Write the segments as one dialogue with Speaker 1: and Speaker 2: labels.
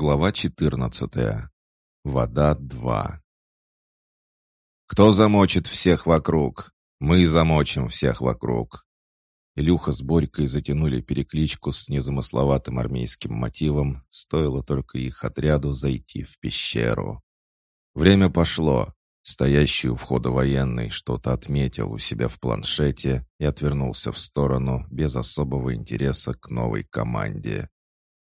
Speaker 1: Глава 14. Вода 2. «Кто замочит всех вокруг? Мы замочим всех вокруг!» Илюха с Борькой затянули перекличку с незамысловатым армейским мотивом, стоило только их отряду зайти в пещеру. Время пошло. Стоящий у входа военный что-то отметил у себя в планшете и отвернулся в сторону без особого интереса к новой команде.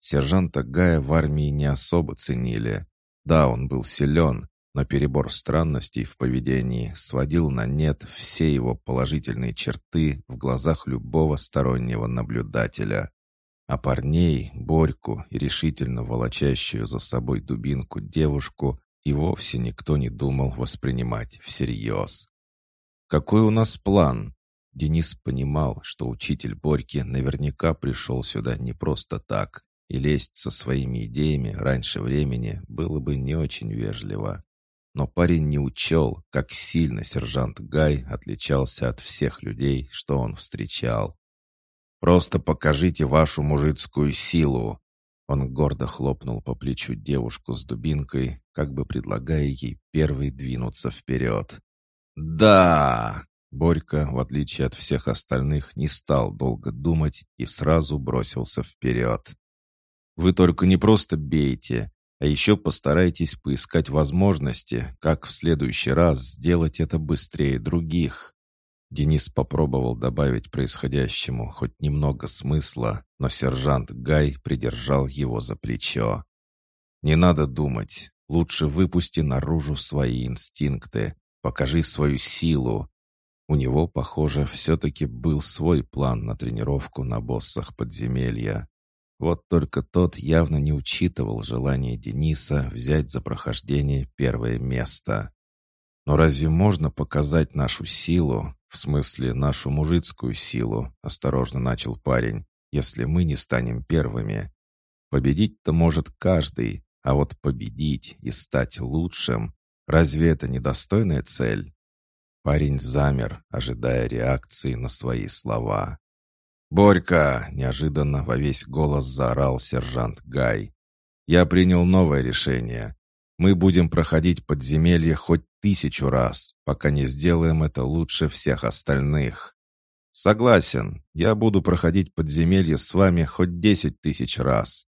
Speaker 1: Сержанта Гая в армии не особо ценили. Да, он был силен, но перебор странностей в поведении сводил на нет все его положительные черты в глазах любого стороннего наблюдателя. А парней, Борьку и решительно волочащую за собой дубинку девушку и вовсе никто не думал воспринимать всерьез. «Какой у нас план?» Денис понимал, что учитель Борьки наверняка пришел сюда не просто так, и лезть со своими идеями раньше времени было бы не очень вежливо. Но парень не учел, как сильно сержант Гай отличался от всех людей, что он встречал. «Просто покажите вашу мужицкую силу!» Он гордо хлопнул по плечу девушку с дубинкой, как бы предлагая ей первой двинуться вперед. «Да!» Борька, в отличие от всех остальных, не стал долго думать и сразу бросился вперед. Вы только не просто бейте, а еще постарайтесь поискать возможности, как в следующий раз сделать это быстрее других. Денис попробовал добавить происходящему хоть немного смысла, но сержант Гай придержал его за плечо. «Не надо думать. Лучше выпусти наружу свои инстинкты. Покажи свою силу». У него, похоже, все-таки был свой план на тренировку на боссах подземелья. Вот только тот явно не учитывал желание Дениса взять за прохождение первое место. Но разве можно показать нашу силу, в смысле нашу мужицкую силу, осторожно начал парень, если мы не станем первыми? Победить-то может каждый, а вот победить и стать лучшим, разве это недостойная цель? Парень замер, ожидая реакции на свои слова. «Борька!» — неожиданно во весь голос заорал сержант Гай. «Я принял новое решение. Мы будем проходить подземелье хоть тысячу раз, пока не сделаем это лучше всех остальных. Согласен, я буду проходить подземелье с вами хоть десять тысяч раз».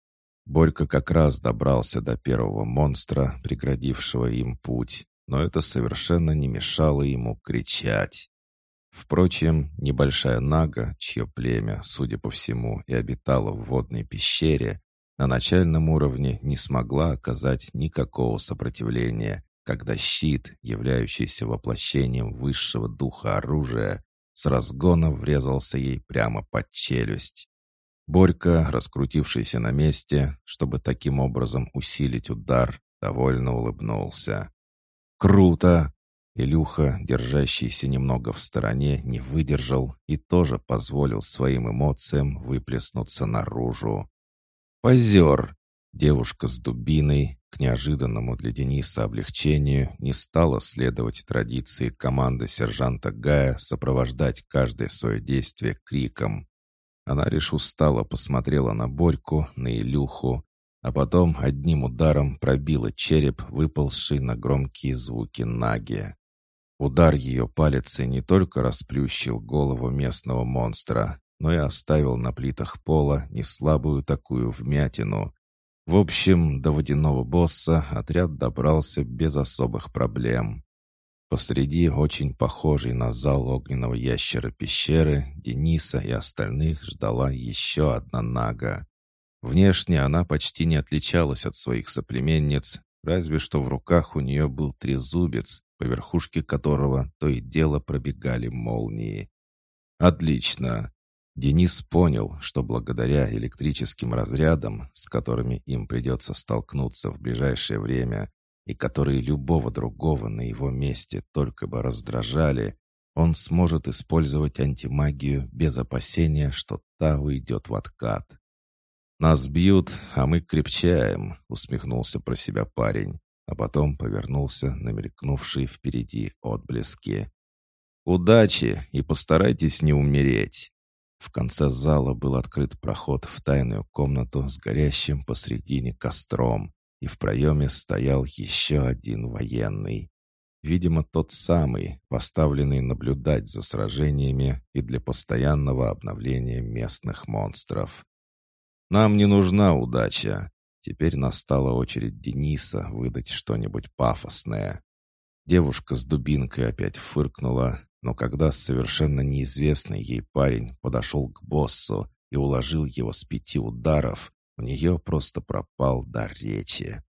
Speaker 1: Борька как раз добрался до первого монстра, преградившего им путь, но это совершенно не мешало ему кричать. Впрочем, небольшая Нага, чье племя, судя по всему, и обитало в водной пещере, на начальном уровне не смогла оказать никакого сопротивления, когда щит, являющийся воплощением высшего духа оружия, с разгона врезался ей прямо под челюсть. Борька, раскрутившийся на месте, чтобы таким образом усилить удар, довольно улыбнулся. «Круто! Илюха, держащийся немного в стороне, не выдержал и тоже позволил своим эмоциям выплеснуться наружу. «Позер!» Девушка с дубиной, к неожиданному для Дениса облегчению, не стала следовать традиции команды сержанта Гая сопровождать каждое свое действие криком. Она лишь устало посмотрела на Борьку, на Илюху, а потом одним ударом пробила череп, выползший на громкие звуки Наги. Удар ее палицы не только расплющил голову местного монстра, но и оставил на плитах пола неслабую такую вмятину. В общем, до водяного босса отряд добрался без особых проблем. Посреди очень похожей на зал огненного ящера пещеры Дениса и остальных ждала еще одна нага. Внешне она почти не отличалась от своих соплеменниц, разве что в руках у нее был трезубец, по верхушке которого то и дело пробегали молнии. «Отлично!» Денис понял, что благодаря электрическим разрядам, с которыми им придется столкнуться в ближайшее время, и которые любого другого на его месте только бы раздражали, он сможет использовать антимагию без опасения, что та уйдет в откат. «Нас бьют, а мы крепчаем», — усмехнулся про себя парень а потом повернулся на мелькнувшие впереди отблески. «Удачи и постарайтесь не умереть!» В конце зала был открыт проход в тайную комнату с горящим посредине костром, и в проеме стоял еще один военный. Видимо, тот самый, поставленный наблюдать за сражениями и для постоянного обновления местных монстров. «Нам не нужна удача. Теперь настала очередь Дениса выдать что-нибудь пафосное». Девушка с дубинкой опять фыркнула, но когда совершенно неизвестный ей парень подошел к боссу и уложил его с пяти ударов, у нее просто пропал дар речи.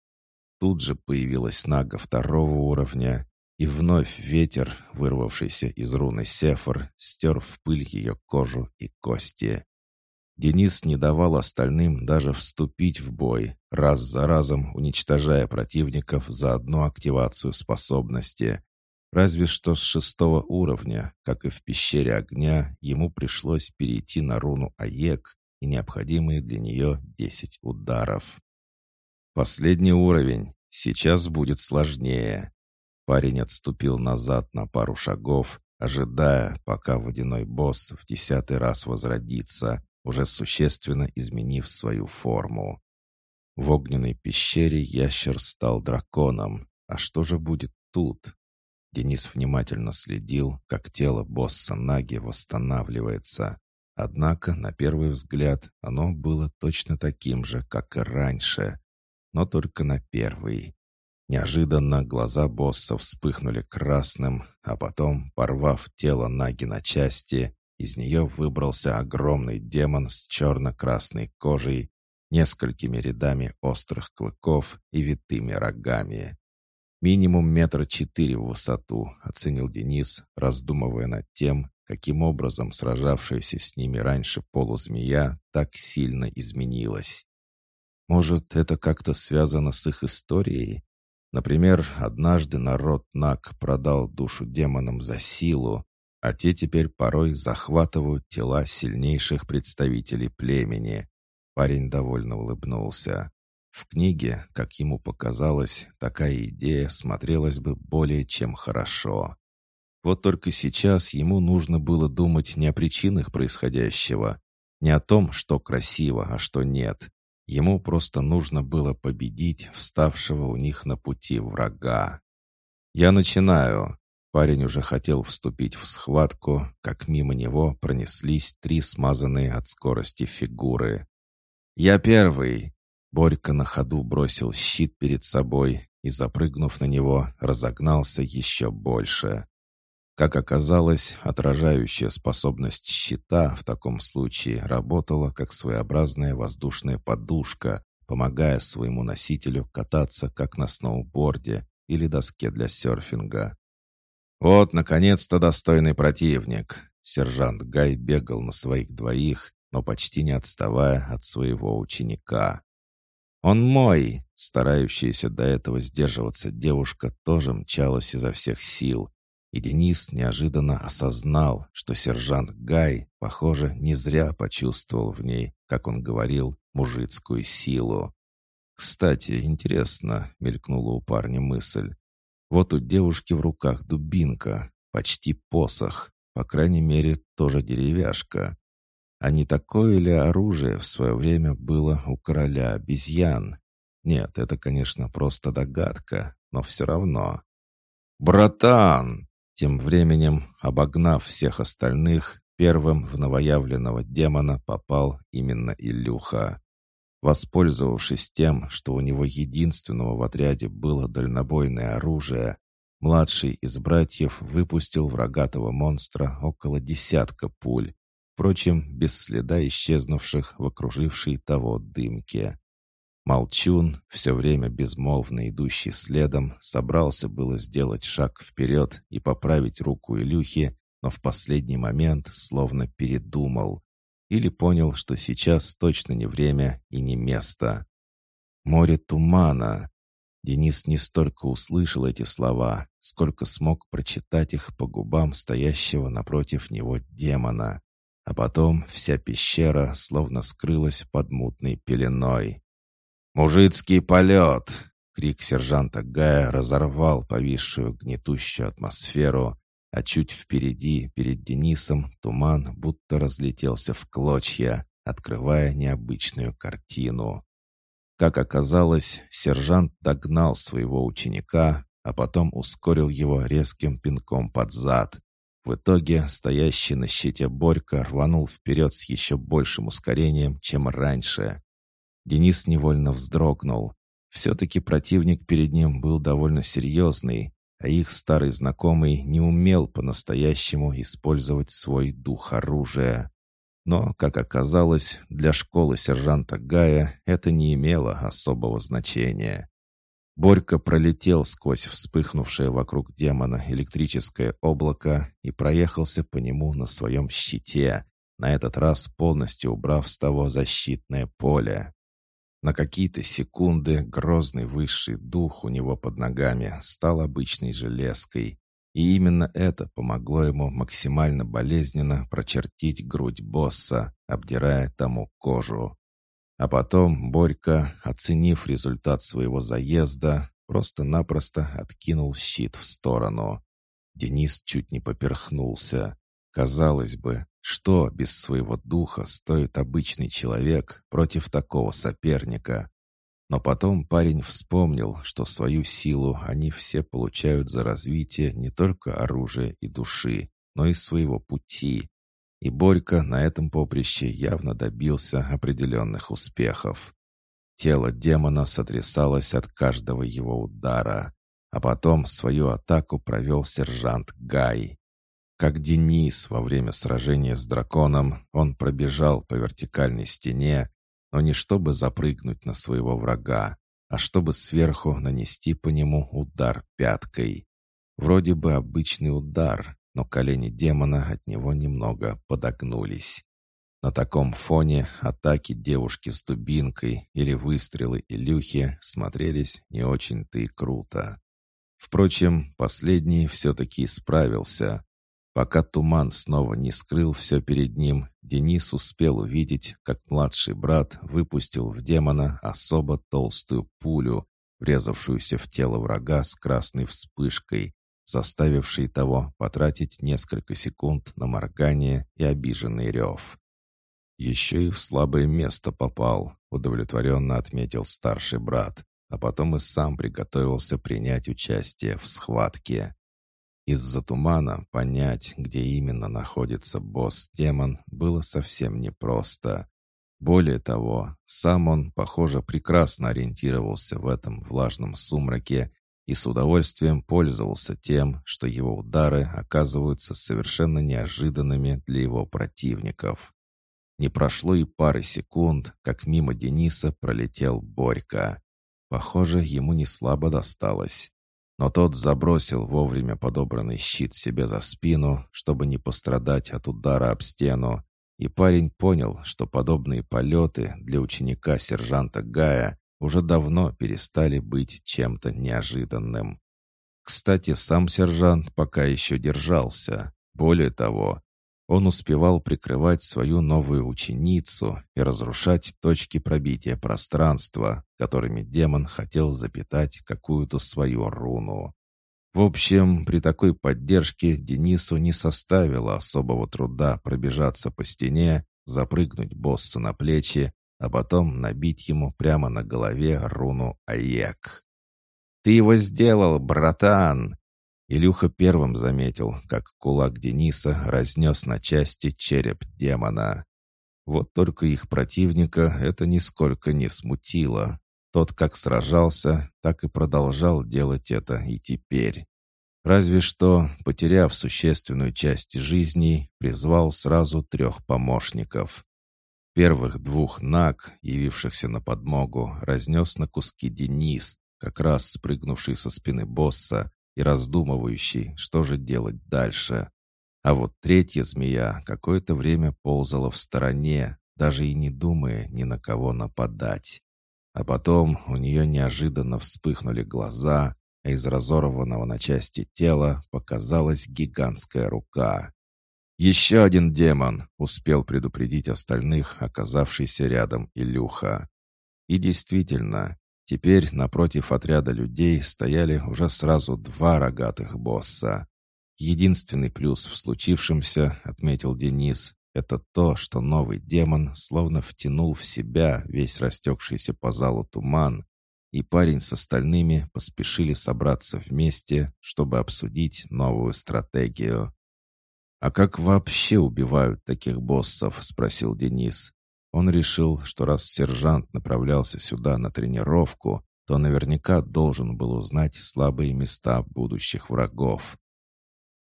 Speaker 1: Тут же появилась нага второго уровня, и вновь ветер, вырвавшийся из руны Сефор, стер в пыль ее кожу и кости. Денис не давал остальным даже вступить в бой, раз за разом уничтожая противников за одну активацию способности. Разве что с шестого уровня, как и в пещере огня, ему пришлось перейти на руну Аек и необходимые для нее десять ударов. Последний уровень. Сейчас будет сложнее. Парень отступил назад на пару шагов, ожидая, пока водяной босс в десятый раз возродится, уже существенно изменив свою форму. В огненной пещере ящер стал драконом. А что же будет тут? Денис внимательно следил, как тело босса Наги восстанавливается. Однако, на первый взгляд, оно было точно таким же, как и раньше. Но только на первый. Неожиданно глаза босса вспыхнули красным, а потом, порвав тело Наги на части, из нее выбрался огромный демон с черно-красной кожей, несколькими рядами острых клыков и витыми рогами. Минимум метра четыре в высоту, оценил Денис, раздумывая над тем, каким образом сражавшаяся с ними раньше полузмея так сильно изменилась. Может, это как-то связано с их историей? Например, однажды народ Нак продал душу демонам за силу, а те теперь порой захватывают тела сильнейших представителей племени. Парень довольно улыбнулся. В книге, как ему показалось, такая идея смотрелась бы более чем хорошо. Вот только сейчас ему нужно было думать не о причинах происходящего, не о том, что красиво, а что нет. Ему просто нужно было победить вставшего у них на пути врага. «Я начинаю». Парень уже хотел вступить в схватку, как мимо него пронеслись три смазанные от скорости фигуры. «Я первый!» Борька на ходу бросил щит перед собой и, запрыгнув на него, разогнался еще больше. Как оказалось, отражающая способность щита в таком случае работала как своеобразная воздушная подушка, помогая своему носителю кататься как на сноуборде или доске для серфинга. «Вот, наконец-то, достойный противник!» Сержант Гай бегал на своих двоих, но почти не отставая от своего ученика. «Он мой!» Старающаяся до этого сдерживаться девушка тоже мчалась изо всех сил, и Денис неожиданно осознал, что сержант Гай, похоже, не зря почувствовал в ней, как он говорил, мужицкую силу. «Кстати, интересно», — мелькнула у парня мысль. «Вот у девушки в руках дубинка, почти посох, по крайней мере, тоже деревяшка. А не такое ли оружие в свое время было у короля обезьян? Нет, это, конечно, просто догадка, но все равно. «Братан!» Тем временем, обогнав всех остальных, первым в новоявленного демона попал именно Илюха. Воспользовавшись тем, что у него единственного в отряде было дальнобойное оружие, младший из братьев выпустил в рогатого монстра около десятка пуль, впрочем, без следа исчезнувших в окружившей того дымке. Молчун, все время безмолвно идущий следом, собрался было сделать шаг вперед и поправить руку Илюхи, но в последний момент словно передумал или понял, что сейчас точно не время и не место. «Море тумана!» Денис не столько услышал эти слова, сколько смог прочитать их по губам стоящего напротив него демона. А потом вся пещера словно скрылась под мутной пеленой. «Мужицкий полет!» Крик сержанта Гая разорвал повисшую гнетущую атмосферу, а чуть впереди, перед Денисом, туман будто разлетелся в клочья, открывая необычную картину. Как оказалось, сержант догнал своего ученика, а потом ускорил его резким пинком под зад. В итоге стоящий на щите Борька рванул вперед с еще большим ускорением, чем раньше. Денис невольно вздрогнул. Все-таки противник перед ним был довольно серьезный, а их старый знакомый не умел по-настоящему использовать свой дух оружия. Но, как оказалось, для школы сержанта Гая это не имело особого значения. Борька пролетел сквозь вспыхнувшее вокруг демона электрическое облако и проехался по нему на своем щите, на этот раз полностью убрав с того защитное поле. На какие-то секунды грозный высший дух у него под ногами стал обычной железкой, и именно это помогло ему максимально болезненно прочертить грудь босса, обдирая тому кожу. А потом Борька, оценив результат своего заезда, просто-напросто откинул щит в сторону. Денис чуть не поперхнулся. Казалось бы, что без своего духа стоит обычный человек против такого соперника? Но потом парень вспомнил, что свою силу они все получают за развитие не только оружия и души, но и своего пути. И Борька на этом поприще явно добился определенных успехов. Тело демона сотрясалось от каждого его удара, а потом свою атаку провел сержант Гай. Как Денис во время сражения с драконом, он пробежал по вертикальной стене, но не чтобы запрыгнуть на своего врага, а чтобы сверху нанести по нему удар пяткой. Вроде бы обычный удар, но колени демона от него немного подогнулись. На таком фоне атаки девушки с дубинкой или выстрелы Илюхи смотрелись не очень-то и круто. Впрочем, последний все-таки справился, Пока туман снова не скрыл все перед ним, Денис успел увидеть, как младший брат выпустил в демона особо толстую пулю, врезавшуюся в тело врага с красной вспышкой, заставившей того потратить несколько секунд на моргание и обиженный рев. «Еще и в слабое место попал», — удовлетворенно отметил старший брат, а потом и сам приготовился принять участие в схватке. Из-за тумана понять, где именно находится босс-демон, было совсем непросто. Более того, сам он, похоже, прекрасно ориентировался в этом влажном сумраке и с удовольствием пользовался тем, что его удары оказываются совершенно неожиданными для его противников. Не прошло и пары секунд, как мимо Дениса пролетел Борька. Похоже, ему не слабо досталось. Но тот забросил вовремя подобранный щит себе за спину, чтобы не пострадать от удара об стену, и парень понял, что подобные полеты для ученика сержанта Гая уже давно перестали быть чем-то неожиданным. Кстати, сам сержант пока еще держался. Более того, он успевал прикрывать свою новую ученицу и разрушать точки пробития пространства, которыми демон хотел запитать какую-то свою руну. В общем, при такой поддержке Денису не составило особого труда пробежаться по стене, запрыгнуть боссу на плечи, а потом набить ему прямо на голове руну Аек. «Ты его сделал, братан!» Илюха первым заметил, как кулак Дениса разнес на части череп демона. Вот только их противника это нисколько не смутило. Тот как сражался, так и продолжал делать это и теперь. Разве что, потеряв существенную часть жизни, призвал сразу трех помощников. Первых двух наг, явившихся на подмогу, разнес на куски Денис, как раз спрыгнувший со спины босса и раздумывающий, что же делать дальше. А вот третья змея какое-то время ползала в стороне, даже и не думая ни на кого нападать. А потом у нее неожиданно вспыхнули глаза, а из разорванного на части тела показалась гигантская рука. «Еще один демон!» — успел предупредить остальных, оказавшийся рядом Илюха. И действительно, Теперь напротив отряда людей стояли уже сразу два рогатых босса. Единственный плюс в случившемся, отметил Денис, это то, что новый демон словно втянул в себя весь растекшийся по залу туман, и парень с остальными поспешили собраться вместе, чтобы обсудить новую стратегию. «А как вообще убивают таких боссов?» — спросил Денис. Он решил, что раз сержант направлялся сюда на тренировку, то наверняка должен был узнать слабые места будущих врагов.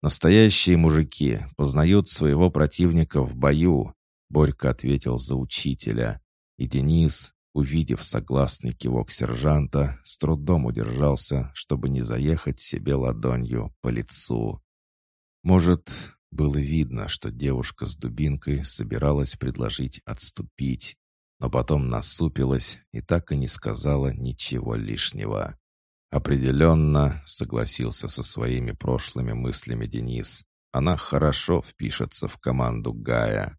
Speaker 1: «Настоящие мужики познают своего противника в бою», — Борька ответил за учителя. И Денис, увидев согласный кивок сержанта, с трудом удержался, чтобы не заехать себе ладонью по лицу. Может, было видно, что девушка с дубинкой собиралась предложить отступить, но потом насупилась и так и не сказала ничего лишнего. «Определенно», — согласился со своими прошлыми мыслями Денис, «она хорошо впишется в команду Гая».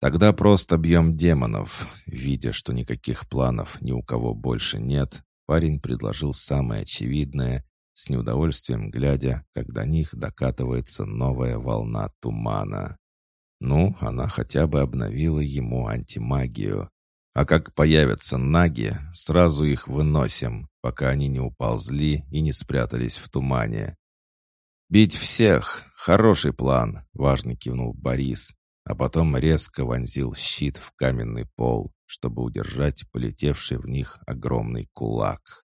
Speaker 1: «Тогда просто бьем демонов». Видя, что никаких планов ни у кого больше нет, парень предложил самое очевидное, с неудовольствием глядя, как до них докатывается новая волна тумана. Ну, она хотя бы обновила ему антимагию. А как появятся наги, сразу их выносим, пока они не уползли и не спрятались в тумане. «Бить всех! Хороший план!» — важно кивнул Борис, а потом резко вонзил щит в каменный пол, чтобы удержать полетевший в них огромный кулак.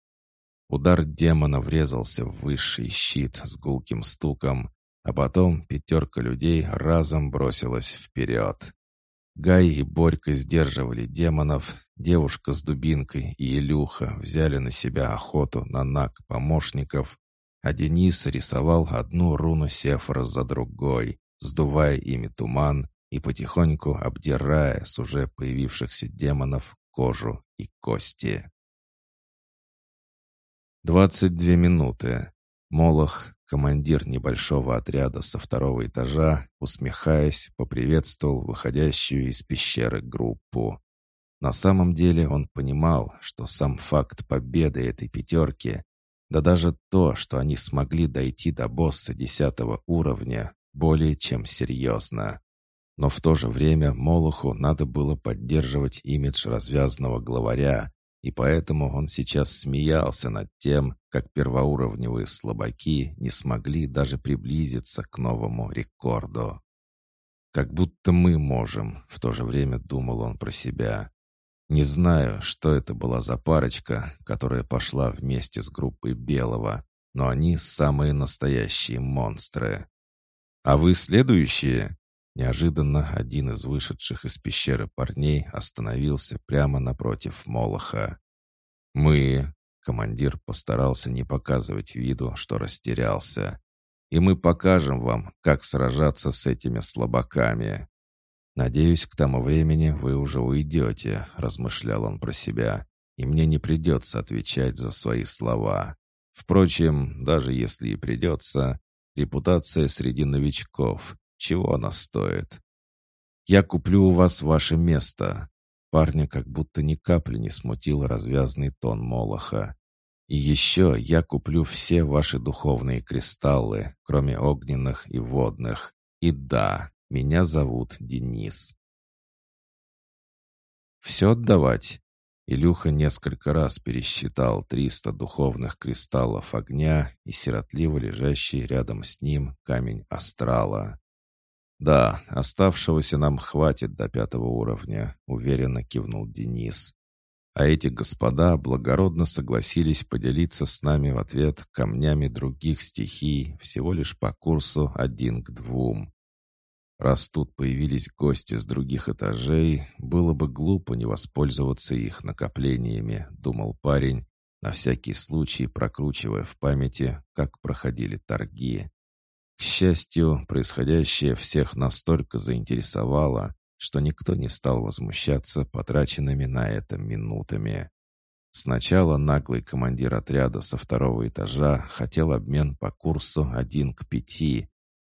Speaker 1: Удар демона врезался в высший щит с гулким стуком, а потом пятерка людей разом бросилась вперед. Гай и Борька сдерживали демонов, девушка с дубинкой и Илюха взяли на себя охоту на наг помощников, а Денис рисовал одну руну Сефора за другой, сдувая ими туман и потихоньку обдирая с уже появившихся демонов кожу и кости. Двадцать две минуты. Молох, командир небольшого отряда со второго этажа, усмехаясь, поприветствовал выходящую из пещеры группу. На самом деле он понимал, что сам факт победы этой пятерки, да даже то, что они смогли дойти до босса десятого уровня, более чем серьезно. Но в то же время Молоху надо было поддерживать имидж развязанного главаря, и поэтому он сейчас смеялся над тем, как первоуровневые слабаки не смогли даже приблизиться к новому рекорду. «Как будто мы можем», — в то же время думал он про себя. «Не знаю, что это была за парочка, которая пошла вместе с группой Белого, но они самые настоящие монстры. А вы следующие?» Неожиданно один из вышедших из пещеры парней остановился прямо напротив Молоха. «Мы...» — командир постарался не показывать виду, что растерялся. «И мы покажем вам, как сражаться с этими слабаками». «Надеюсь, к тому времени вы уже уйдете», — размышлял он про себя, «и мне не придется отвечать за свои слова. Впрочем, даже если и придется, репутация среди новичков чего она стоит? Я куплю у вас ваше место. Парня как будто ни капли не смутил развязный тон Молоха. И еще я куплю все ваши духовные кристаллы, кроме огненных и водных. И да, меня зовут Денис. Все отдавать? Илюха несколько раз пересчитал триста духовных кристаллов огня и сиротливо лежащий рядом с ним камень астрала. «Да, оставшегося нам хватит до пятого уровня», — уверенно кивнул Денис. А эти господа благородно согласились поделиться с нами в ответ камнями других стихий всего лишь по курсу один к двум. Раз тут появились гости с других этажей, было бы глупо не воспользоваться их накоплениями, думал парень, на всякий случай прокручивая в памяти, как проходили торги. К счастью, происходящее всех настолько заинтересовало, что никто не стал возмущаться потраченными на это минутами. Сначала наглый командир отряда со второго этажа хотел обмен по курсу один к пяти,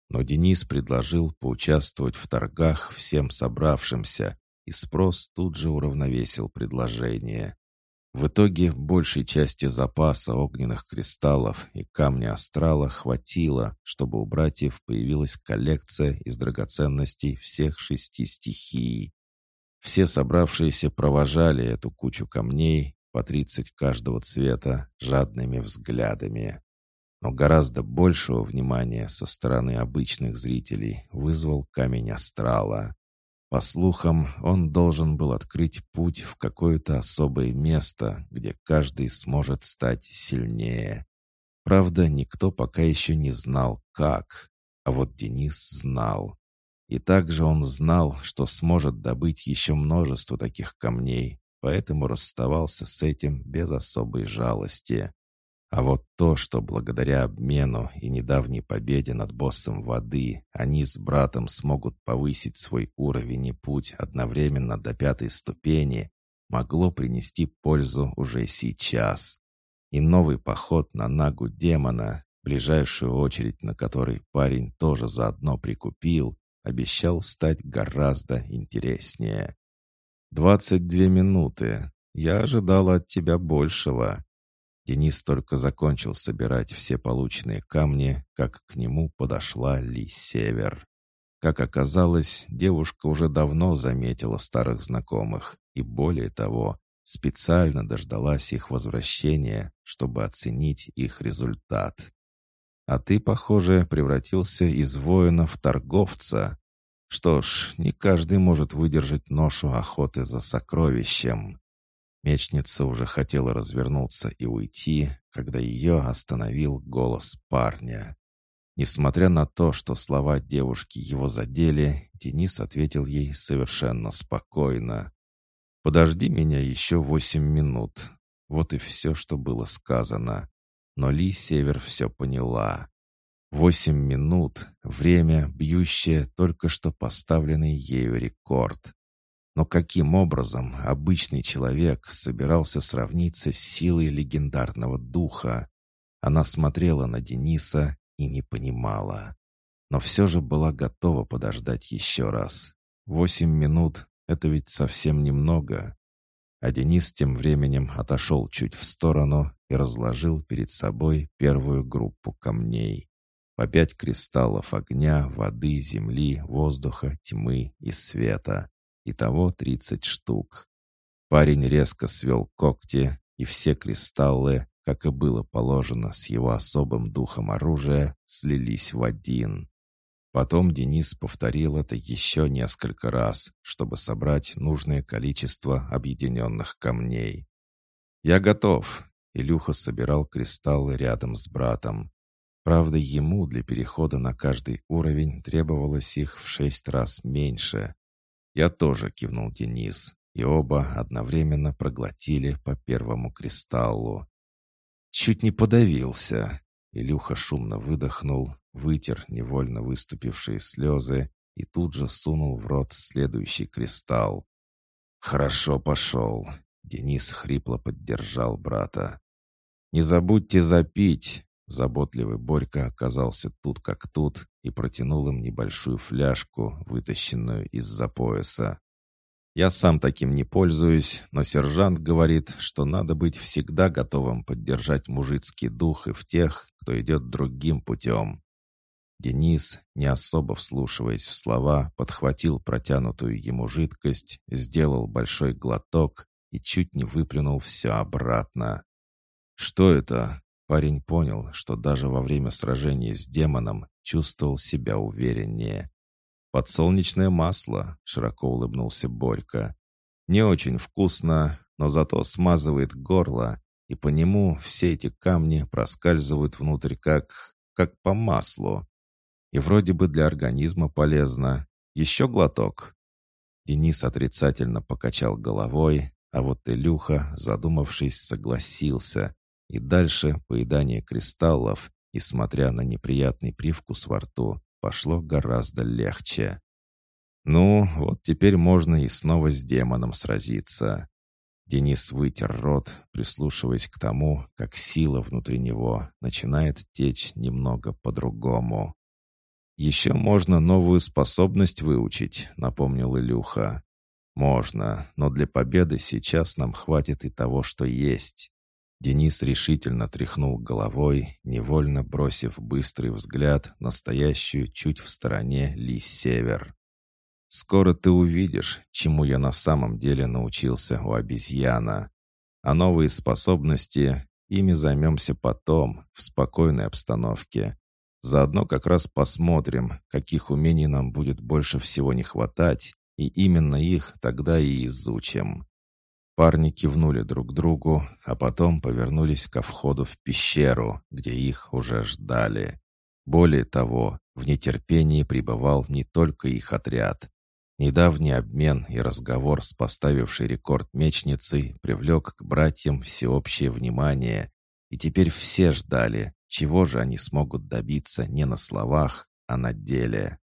Speaker 1: но Денис предложил поучаствовать в торгах всем собравшимся, и спрос тут же уравновесил предложение. В итоге большей части запаса огненных кристаллов и камня астрала хватило, чтобы у братьев появилась коллекция из драгоценностей всех шести стихий. Все собравшиеся провожали эту кучу камней, по тридцать каждого цвета, жадными взглядами. Но гораздо большего внимания со стороны обычных зрителей вызвал камень астрала. По слухам, он должен был открыть путь в какое-то особое место, где каждый сможет стать сильнее. Правда, никто пока еще не знал, как. А вот Денис знал. И также он знал, что сможет добыть еще множество таких камней, поэтому расставался с этим без особой жалости. А вот то, что благодаря обмену и недавней победе над боссом воды они с братом смогут повысить свой уровень и путь одновременно до пятой ступени, могло принести пользу уже сейчас. И новый поход на нагу демона, ближайшую очередь на который парень тоже заодно прикупил, обещал стать гораздо интереснее. «Двадцать две минуты. Я ожидал от тебя большего». Денис только закончил собирать все полученные камни, как к нему подошла Ли Север. Как оказалось, девушка уже давно заметила старых знакомых и, более того, специально дождалась их возвращения, чтобы оценить их результат. «А ты, похоже, превратился из воина в торговца. Что ж, не каждый может выдержать ношу охоты за сокровищем». Мечница уже хотела развернуться и уйти, когда ее остановил голос парня. Несмотря на то, что слова девушки его задели, Денис ответил ей совершенно спокойно. «Подожди меня еще восемь минут». Вот и все, что было сказано. Но Ли Север все поняла. Восемь минут — время, бьющее только что поставленный ею рекорд. Но каким образом обычный человек собирался сравниться с силой легендарного духа? Она смотрела на Дениса и не понимала. Но все же была готова подождать еще раз. Восемь минут — это ведь совсем немного. А Денис тем временем отошел чуть в сторону и разложил перед собой первую группу камней. По пять кристаллов огня, воды, земли, воздуха, тьмы и света. Итого тридцать штук. Парень резко свел когти, и все кристаллы, как и было положено с его особым духом оружия, слились в один. Потом Денис повторил это еще несколько раз, чтобы собрать нужное количество объединенных камней. «Я готов», — Илюха собирал кристаллы рядом с братом. Правда, ему для перехода на каждый уровень требовалось их в шесть раз меньше, «Я тоже», — кивнул Денис, и оба одновременно проглотили по первому кристаллу. Чуть не подавился. Илюха шумно выдохнул, вытер невольно выступившие слезы и тут же сунул в рот следующий кристалл. «Хорошо пошел», — Денис хрипло поддержал брата. «Не забудьте запить», Заботливый Борька оказался тут как тут и протянул им небольшую фляжку, вытащенную из-за пояса. Я сам таким не пользуюсь, но сержант говорит, что надо быть всегда готовым поддержать мужицкий дух и в тех, кто идет другим путем. Денис, не особо вслушиваясь в слова, подхватил протянутую ему жидкость, сделал большой глоток и чуть не выплюнул все обратно. «Что это?» Парень понял, что даже во время сражения с демоном чувствовал себя увереннее. «Подсолнечное масло», — широко улыбнулся Борька. «Не очень вкусно, но зато смазывает горло, и по нему все эти камни проскальзывают внутрь как... как по маслу. И вроде бы для организма полезно. Еще глоток?» Денис отрицательно покачал головой, а вот Илюха, задумавшись, согласился, и дальше поедание кристаллов, и, смотря на неприятный привкус во рту, пошло гораздо легче. Ну, вот теперь можно и снова с демоном сразиться. Денис вытер рот, прислушиваясь к тому, как сила внутри него начинает течь немного по-другому. «Еще можно новую способность выучить», — напомнил Илюха. «Можно, но для победы сейчас нам хватит и того, что есть». Денис решительно тряхнул головой, невольно бросив быстрый взгляд на стоящую чуть в стороне Ли Север. «Скоро ты увидишь, чему я на самом деле научился у обезьяна. А новые способности, ими займемся потом, в спокойной обстановке. Заодно как раз посмотрим, каких умений нам будет больше всего не хватать, и именно их тогда и изучим». Парни кивнули друг другу, а потом повернулись ко входу в пещеру, где их уже ждали. Более того, в нетерпении пребывал не только их отряд. Недавний обмен и разговор с поставившей рекорд мечницей привлек к братьям всеобщее внимание, и теперь все ждали, чего же они смогут добиться не на словах, а на деле.